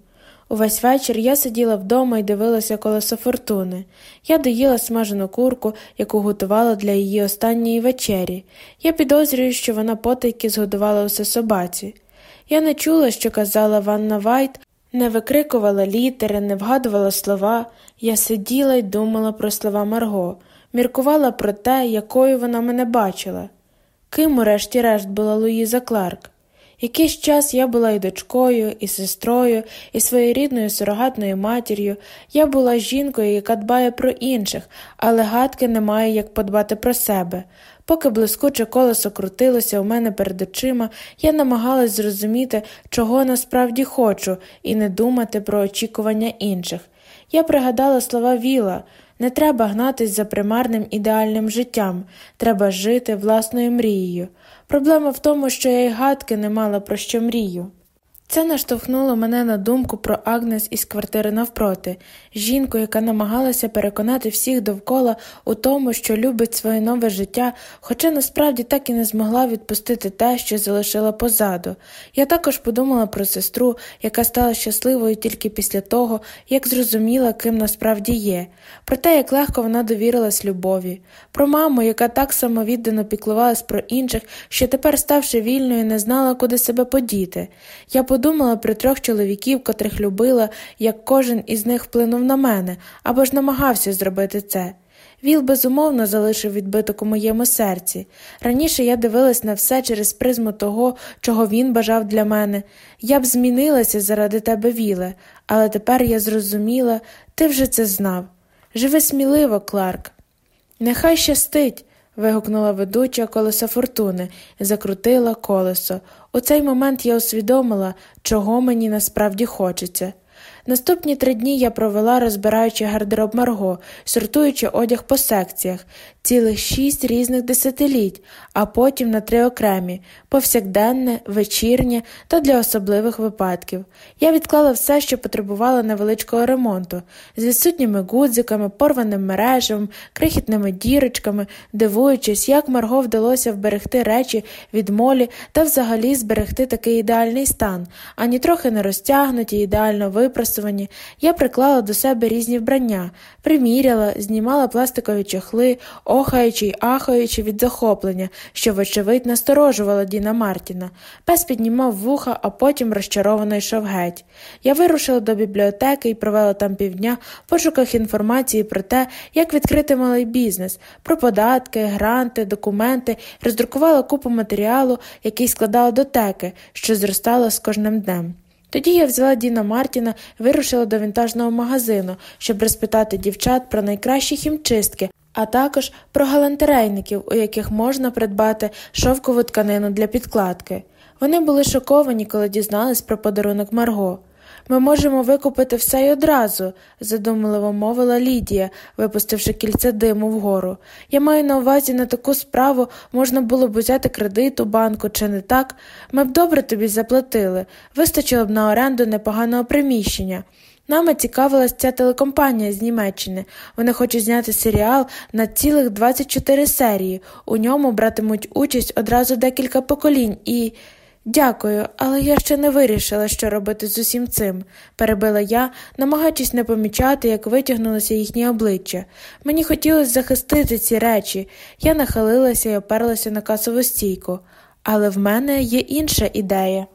Увесь вечір я сиділа вдома і дивилася колесо фортуни. Я доїла смажену курку, яку готувала для її останньої вечері. Я підозрюю, що вона потайки згодувала усе собаці. Я не чула, що казала Ванна Вайт, не викрикувала літери, не вгадувала слова. Я сиділа й думала про слова Марго, міркувала про те, якою вона мене бачила. Ким, урешті-решт, була Луїза Кларк. Якийсь час я була і дочкою, і сестрою, і своєрідною сурогатною матір'ю. Я була жінкою, яка дбає про інших, але гадки не має як подбати про себе. Поки блискуче колесо крутилося у мене перед очима, я намагалась зрозуміти, чого насправді хочу, і не думати про очікування інших. Я пригадала слова Віла не треба гнатись за примарним ідеальним життям, треба жити власною мрією. Проблема в тому, що я й гадки не мала про що мрію. Це наштовхнуло мене на думку про Агнес із квартири навпроти, жінку, яка намагалася переконати всіх довкола у тому, що любить своє нове життя, хоча насправді так і не змогла відпустити те, що залишила позаду. Я також подумала про сестру, яка стала щасливою тільки після того, як зрозуміла, ким насправді є, про те, як легко вона довірилась любові, про маму, яка так самовіддано піклувалась про інших, що тепер, ставши вільною, не знала, куди себе подіти. Я подумала про трьох чоловіків, котрих любила, як кожен із них вплинув на мене або ж намагався зробити це. Віл безумовно залишив відбиток у моєму серці. Раніше я дивилась на все через призму того, чого він бажав для мене. Я б змінилася заради тебе, Віле, але тепер я зрозуміла, ти вже це знав. Живи сміливо, Кларк. Нехай щастить вигукнула ведуча колеса фортуни закрутила колесо. У цей момент я усвідомила, чого мені насправді хочеться. Наступні три дні я провела, розбираючи гардероб Марго, сортуючи одяг по секціях, цілих шість різних десятиліть, а потім на три окремі повсякденне, вечірнє та для особливих випадків. Я відклала все, що потребувало невеличкого ремонту, з відсутніми гудзиками, порваним мережем, крихітними дірочками, дивуючись, як Марго вдалося вберегти речі від молі та взагалі зберегти такий ідеальний стан, ані трохи не розтягнуті, ідеально випросувані. Я приклала до себе різні вбрання, приміряла, знімала пластикові чохли, охаючи й ахаючи від захоплення, що, вочевидь, насторожувало Діна Мартіна. Пес піднімав вуха, а потім розчаровано йшов геть. Я вирушила до бібліотеки і провела там півдня в пошуках інформації про те, як відкрити малий бізнес, про податки, гранти, документи, роздрукувала купу матеріалу, який складала дотеки, що зростала з кожним днем. Тоді я взяла Діна Мартіна і вирушила до вінтажного магазину, щоб розпитати дівчат про найкращі хімчистки, а також про галантерейників, у яких можна придбати шовкову тканину для підкладки. Вони були шоковані, коли дізнались про подарунок Марго. Ми можемо викупити все й одразу, задумливо мовила Лідія, випустивши кільце диму вгору. Я маю на увазі на таку справу можна було б взяти кредит у банку, чи не так? Ми б добре тобі заплатили, вистачило б на оренду непоганого приміщення. Нами цікавилась ця телекомпанія з Німеччини. Вони хочуть зняти серіал на цілих 24 серії. У ньому братимуть участь одразу декілька поколінь і. Дякую, але я ще не вирішила, що робити з усім цим, перебила я, намагаючись не помічати, як витягнулося їхнє обличчя. Мені хотілося захистити ці речі. Я нахилилася і оперлася на касову стійку. Але в мене є інша ідея.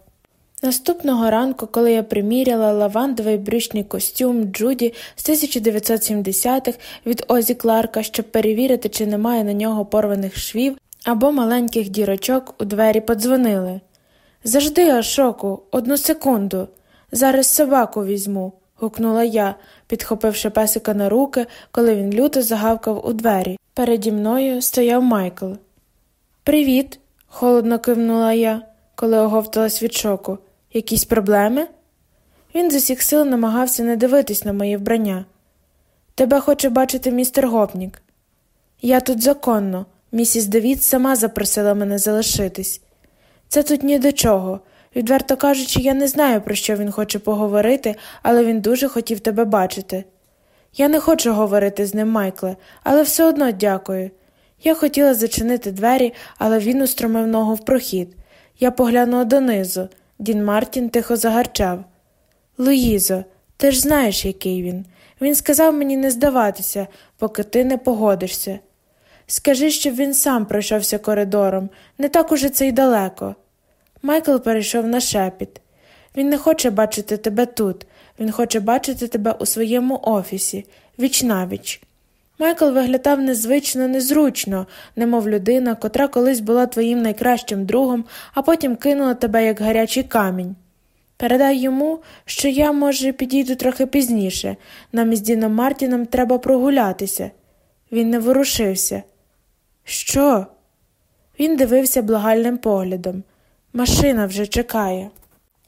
Наступного ранку, коли я приміряла лавандовий брючний костюм Джуді з 1970-х від Озі Кларка, щоб перевірити, чи немає на нього порваних швів або маленьких дірочок, у двері подзвонили. Завжди, Ашоку, одну секунду. Зараз собаку візьму, гукнула я, підхопивши песика на руки, коли він люто загавкав у двері. Переді мною стояв Майкл. Привіт, холодно кивнула я, коли оговталась від шоку. Якісь проблеми? Він з усіх сил намагався не дивитись на моє вбрання. Тебе хоче бачити містер Гопнік. Я тут законно. Місіс Девід сама запросила мене залишитись. Це тут ні до чого. Відверто кажучи, я не знаю, про що він хоче поговорити, але він дуже хотів тебе бачити. Я не хочу говорити з ним, Майкле, але все одно дякую. Я хотіла зачинити двері, але він устромив ногу в прохід. Я поглянула донизу. Дін Мартін тихо загарчав. Луїзо, ти ж знаєш, який він. Він сказав мені не здаватися, поки ти не погодишся. Скажи, щоб він сам пройшовся коридором, не так уже це й далеко. Майкл перейшов на шепіт. Він не хоче бачити тебе тут, він хоче бачити тебе у своєму офісі, віч навіч. Майкл виглядав незвично незручно, немов людина, котра колись була твоїм найкращим другом, а потім кинула тебе як гарячий камінь. Передай йому, що я, може, підійду трохи пізніше. Нам із Діном Мартіном треба прогулятися. Він не ворушився. Що? Він дивився благальним поглядом. Машина вже чекає.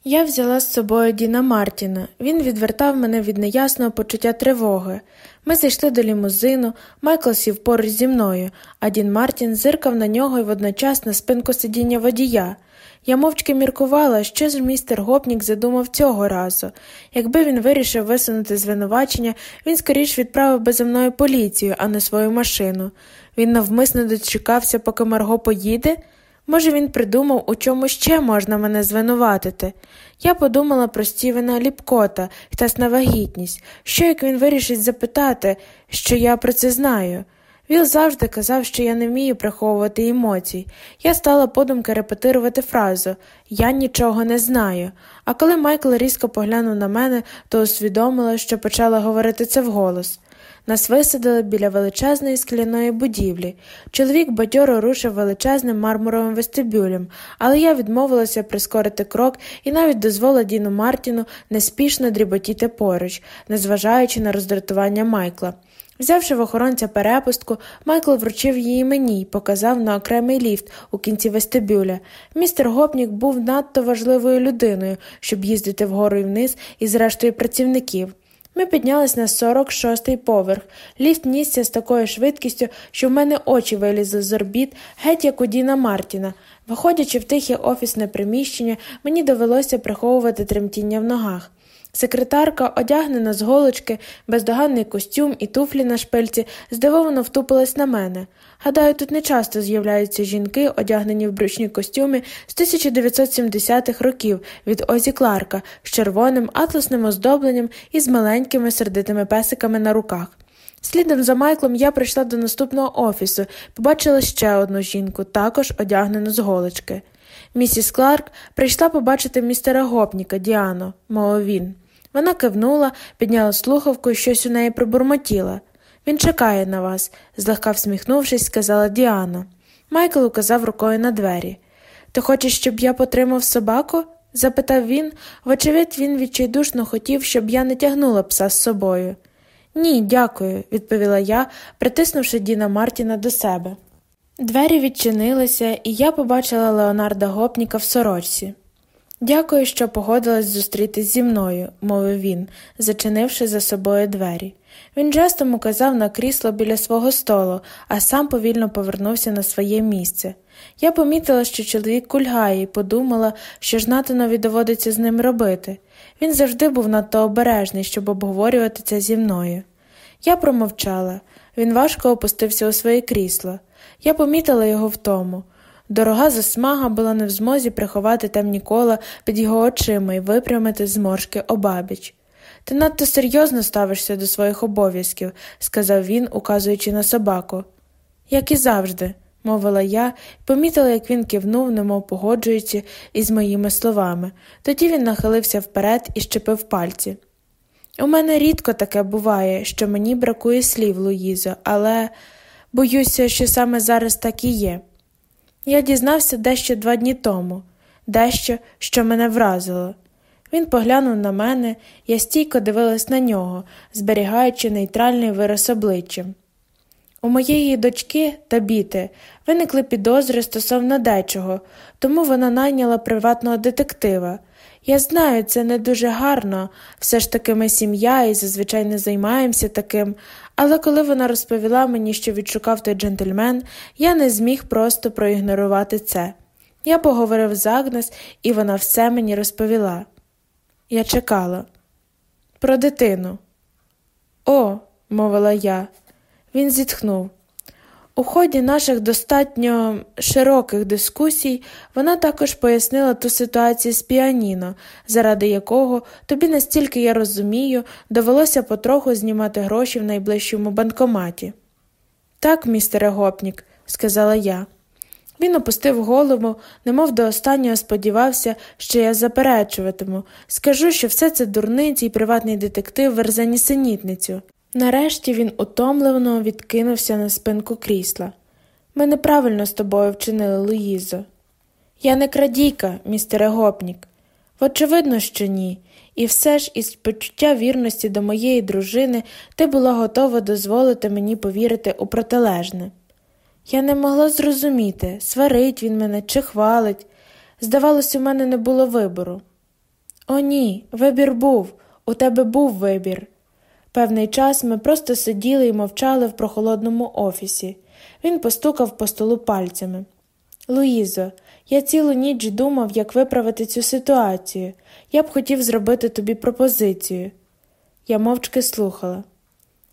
Я взяла з собою Діна Мартіна. Він відвертав мене від неясного почуття тривоги. Ми зайшли до лімузину, Майкл сів поруч зі мною, а Дін Мартін зиркав на нього і водночас на спинку сидіння водія. Я мовчки міркувала, що ж містер гопнік задумав цього разу. Якби він вирішив висунути звинувачення, він скоріш відправив би за мною поліцію, а не свою машину. Він навмисно дочекався, поки Марго поїде. Може, він придумав, у чому ще можна мене звинуватити. Я подумала про Стівена Ліпкота і тасна вагітність, що як він вирішить запитати, що я про це знаю. Віл завжди казав, що я не вмію приховувати емоцій. Я стала подумки репетирувати фразу Я нічого не знаю. А коли Майкл різко поглянув на мене, то усвідомила, що почала говорити це вголос. Нас висадили біля величезної скляної будівлі. Чоловік бадьоро рушив величезним мармуровим вестибюлем, але я відмовилася прискорити крок і навіть дозволила Діну Мартіну неспішно дріботіти поруч, незважаючи на роздратування Майкла. Взявши в охоронця перепустку, Майкл вручив її мені й показав на окремий ліфт у кінці вестибюля. Містер Гопнік був надто важливою людиною, щоб їздити вгору і вниз із рештою працівників. Ми піднялись на 46-й поверх. Ліфт нісся з такою швидкістю, що в мене очі вилізли з орбіт, геть як у Діна Мартіна. Виходячи в тихе офісне приміщення, мені довелося приховувати тремтіння в ногах. Секретарка, одягнена з голочки, бездоганний костюм і туфлі на шпильці, здивовано втупилась на мене. Гадаю, тут не часто з'являються жінки, одягнені в брючні костюми з 1970-х років від Озі Кларка з червоним атласним оздобленням і з маленькими сердитими песиками на руках. Слідом за Майклом я прийшла до наступного офісу, побачила ще одну жінку, також одягнену з голочки. Місіс Кларк прийшла побачити містера гопніка, Діано, мовив він. Вона кивнула, підняла слухавку і щось у неї пробурмотіла. Він чекає на вас, злегка всміхнувшись, сказала Діана. Майкл указав рукою на двері. Ти хочеш, щоб я потримав собаку? запитав він, вочевидь, він відчайдушно хотів, щоб я не тягнула пса з собою. Ні, дякую, відповіла я, притиснувши Діна Мартіна до себе. Двері відчинилися, і я побачила Леонарда Гопніка в сорочці. Дякую, що погодилась зустрітись зі мною, мовив він, зачинивши за собою двері. Він жестом указав на крісло біля свого столу, а сам повільно повернувся на своє місце. Я помітила, що чоловік кульгає, і подумала, що ж Натанові доводиться з ним робити. Він завжди був надто обережний, щоб обговорювати це зі мною. Я промовчала. Він важко опустився у своє крісло. Я помітила його втому. Дорога засмага була не в змозі приховати темні кола під його очима і випрямити зморшки обабіч. Ти надто серйозно ставишся до своїх обов'язків, сказав він, указуючи на собаку. Як і завжди, мовила я помітила, як він кивнув, немов погоджуючи із моїми словами. Тоді він нахилився вперед і щепив пальці. У мене рідко таке буває, що мені бракує слів, Луїзо, але боюся, що саме зараз так і є. Я дізнався дещо два дні тому, дещо, що мене вразило. Він поглянув на мене, я стійко дивилась на нього, зберігаючи нейтральний вираз обличчя. У моєї дочки та біти виникли підозри стосовно дечого, тому вона найняла приватного детектива. Я знаю, це не дуже гарно, все ж таки ми сім'я і зазвичай не займаємося таким, але коли вона розповіла мені, що відшукав той джентльмен, я не зміг просто проігнорувати це. Я поговорив з Агнес, і вона все мені розповіла. Я чекала. Про дитину. О, мовила я. Він зітхнув. У ході наших достатньо широких дискусій вона також пояснила ту ситуацію з піаніно, заради якого тобі, настільки я розумію, довелося потроху знімати гроші в найближчому банкоматі. Так, містере гопнік, сказала я. Він опустив голову, немов до останнього сподівався, що я заперечуватиму, скажу, що все це дурниці і приватний детектив верзе нісенітницю. Нарешті він утомлено відкинувся на спинку крісла. Ми неправильно з тобою вчинили, Луїзо. Я не крадійка, містере гопнік. Очевидно, що ні, і все ж із почуття вірності до моєї дружини ти була готова дозволити мені повірити у протилежне. Я не могла зрозуміти, сварить він мене чи хвалить. Здавалось, у мене не було вибору. О, ні, вибір був, у тебе був вибір. Певний час ми просто сиділи і мовчали в прохолодному офісі. Він постукав по столу пальцями. Луїзо, я цілу ніч думав, як виправити цю ситуацію. Я б хотів зробити тобі пропозицію. Я мовчки слухала.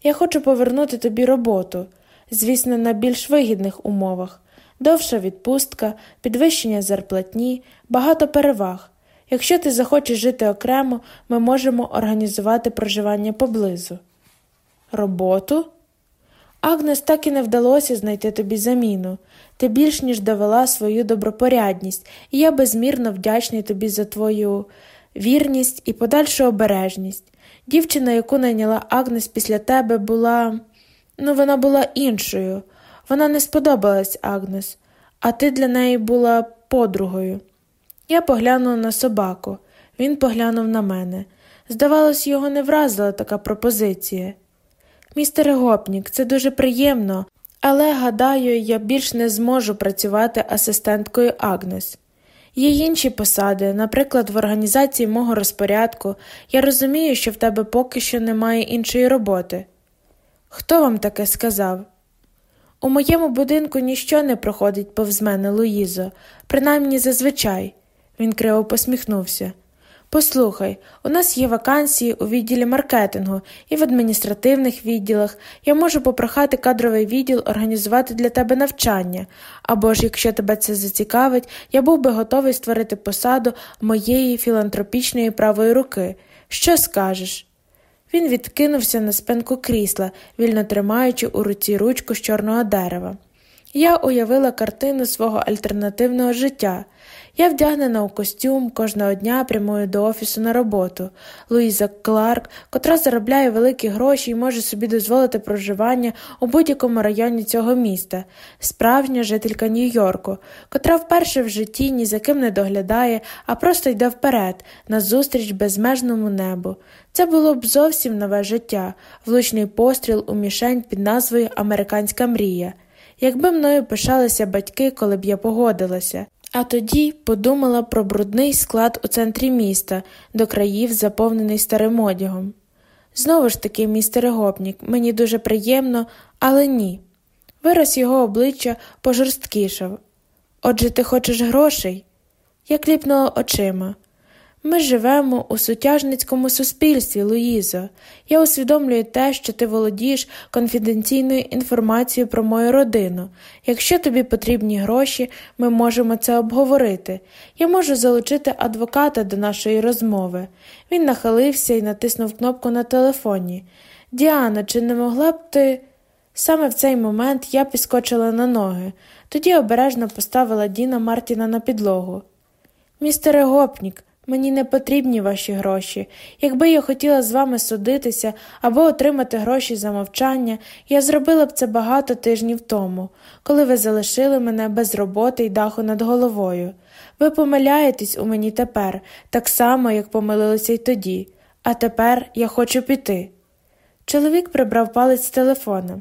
Я хочу повернути тобі роботу, звісно, на більш вигідних умовах, довша відпустка, підвищення зарплатні, багато переваг. Якщо ти захочеш жити окремо, ми можемо організувати проживання поблизу. Роботу? Агнес так і не вдалося знайти тобі заміну. Ти більш ніж довела свою добропорядність, і я безмірно вдячний тобі за твою вірність і подальшу обережність. Дівчина, яку найняла Агнес після тебе, була. Ну, вона була іншою. Вона не сподобалась Агнес, а ти для неї була подругою. Я поглянув на собаку, він поглянув на мене. Здавалось, його не вразила така пропозиція. Містере Гопнік, це дуже приємно, але, гадаю, я більш не зможу працювати асистенткою Агнес. Є інші посади, наприклад, в організації мого розпорядку. Я розумію, що в тебе поки що немає іншої роботи. Хто вам таке сказав? У моєму будинку ніщо не проходить повз мене, Луїзо, принаймні зазвичай. Він криво посміхнувся. Послухай, у нас є вакансії у відділі маркетингу і в адміністративних відділах. Я можу попрохати кадровий відділ організувати для тебе навчання, або ж, якщо тебе це зацікавить, я був би готовий створити посаду моєї філантропічної правої руки. Що скажеш? Він відкинувся на спинку крісла, вільно тримаючи у руці ручку з чорного дерева. Я уявила картину свого альтернативного життя. Я вдягнена у костюм, кожного дня прямую до офісу на роботу. Луїза Кларк, котра заробляє великі гроші і може собі дозволити проживання у будь-якому районі цього міста, справжня жителька Нью-Йорку, котра вперше в житті ні за ким не доглядає, а просто йде вперед, назустріч безмежному небу. Це було б зовсім нове життя, влучний постріл у мішень під назвою Американська мрія. Якби мною пишалися батьки, коли б я погодилася. А тоді подумала про брудний склад у центрі міста, до країв, заповнений старим одягом. Знову ж таки, містер гопнік, мені дуже приємно, але ні. Вираз його обличчя пожорсткішав. Отже, ти хочеш грошей? Я кліпнула очима. Ми живемо у сутяжницькому суспільстві, Луїзо. Я усвідомлюю те, що ти володієш конфіденційною інформацією про мою родину. Якщо тобі потрібні гроші, ми можемо це обговорити. Я можу залучити адвоката до нашої розмови. Він нахилився і натиснув кнопку на телефоні. Діана, чи не могла б ти. Саме в цей момент я підскочила на ноги, тоді обережно поставила Діна Мартіна на підлогу. Містере гопнік. Мені не потрібні ваші гроші. Якби я хотіла з вами судитися або отримати гроші за мовчання, я зробила б це багато тижнів тому, коли ви залишили мене без роботи й даху над головою. Ви помиляєтесь у мені тепер, так само, як помилилися й тоді, а тепер я хочу піти. Чоловік прибрав палець з телефона.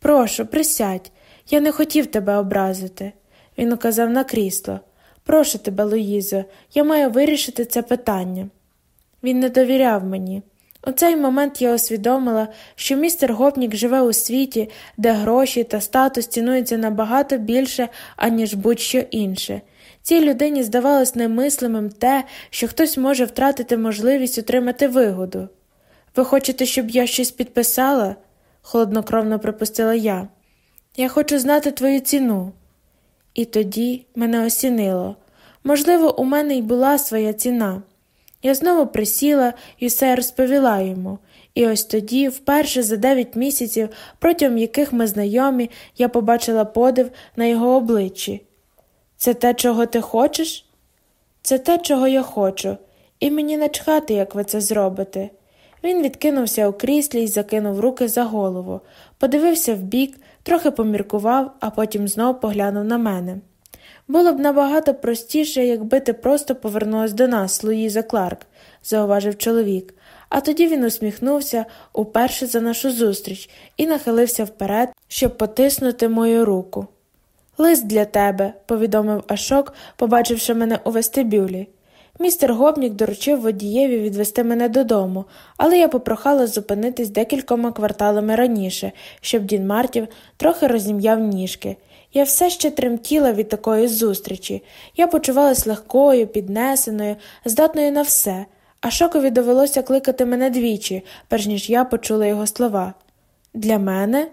Прошу, присядь, я не хотів тебе образити. Він указав на крісло. Прошу тебе, Луїзо, я маю вирішити це питання. Він не довіряв мені. У цей момент я усвідомила, що містер Гопнік живе у світі, де гроші та статус цінуються набагато більше, аніж будь-що інше. Цій людині здавалось немислимим те, що хтось може втратити можливість отримати вигоду. Ви хочете, щоб я щось підписала? холоднокровно припустила я. Я хочу знати твою ціну. І тоді мене осінило. Можливо, у мене й була своя ціна. Я знову присіла і все розповіла йому, і ось тоді, вперше за дев'ять місяців, протягом яких ми знайомі, я побачила подив на його обличчі. Це те, чого ти хочеш? Це те, чого я хочу, і мені начхати, як ви це зробите. Він відкинувся у кріслі і закинув руки за голову, подивився вбік, трохи поміркував, а потім знов поглянув на мене. Було б набагато простіше, якби ти просто повернулась до нас, Луїза Кларк, зауважив чоловік, а тоді він усміхнувся уперше за нашу зустріч і нахилився вперед, щоб потиснути мою руку. Лист для тебе, повідомив Ашок, побачивши мене у вестибюлі. Містер Гопнік доручив водієві відвести мене додому, але я попрохала зупинитись декількома кварталами раніше, щоб Дін Мартів трохи розім'яв ніжки. Я все ще тремтіла від такої зустрічі. Я почувалась легкою, піднесеною, здатною на все, а шокові довелося кликати мене двічі, перш ніж я почула його слова. Для мене?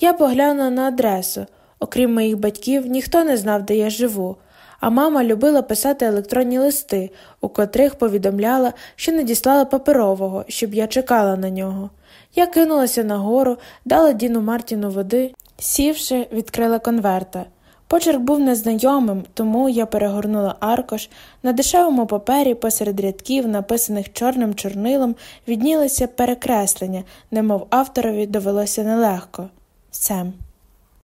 Я поглянула на адресу. Окрім моїх батьків, ніхто не знав, де я живу, а мама любила писати електронні листи, у котрих повідомляла, що надіслала паперового, щоб я чекала на нього. Я кинулася нагору, дала Діну Мартіну води, сівши, відкрила конверта. Почерк був незнайомим, тому я перегорнула аркош. На дешевому папері посеред рядків, написаних чорним чорнилом, віднілися перекреслення, немов авторові довелося нелегко. Сем.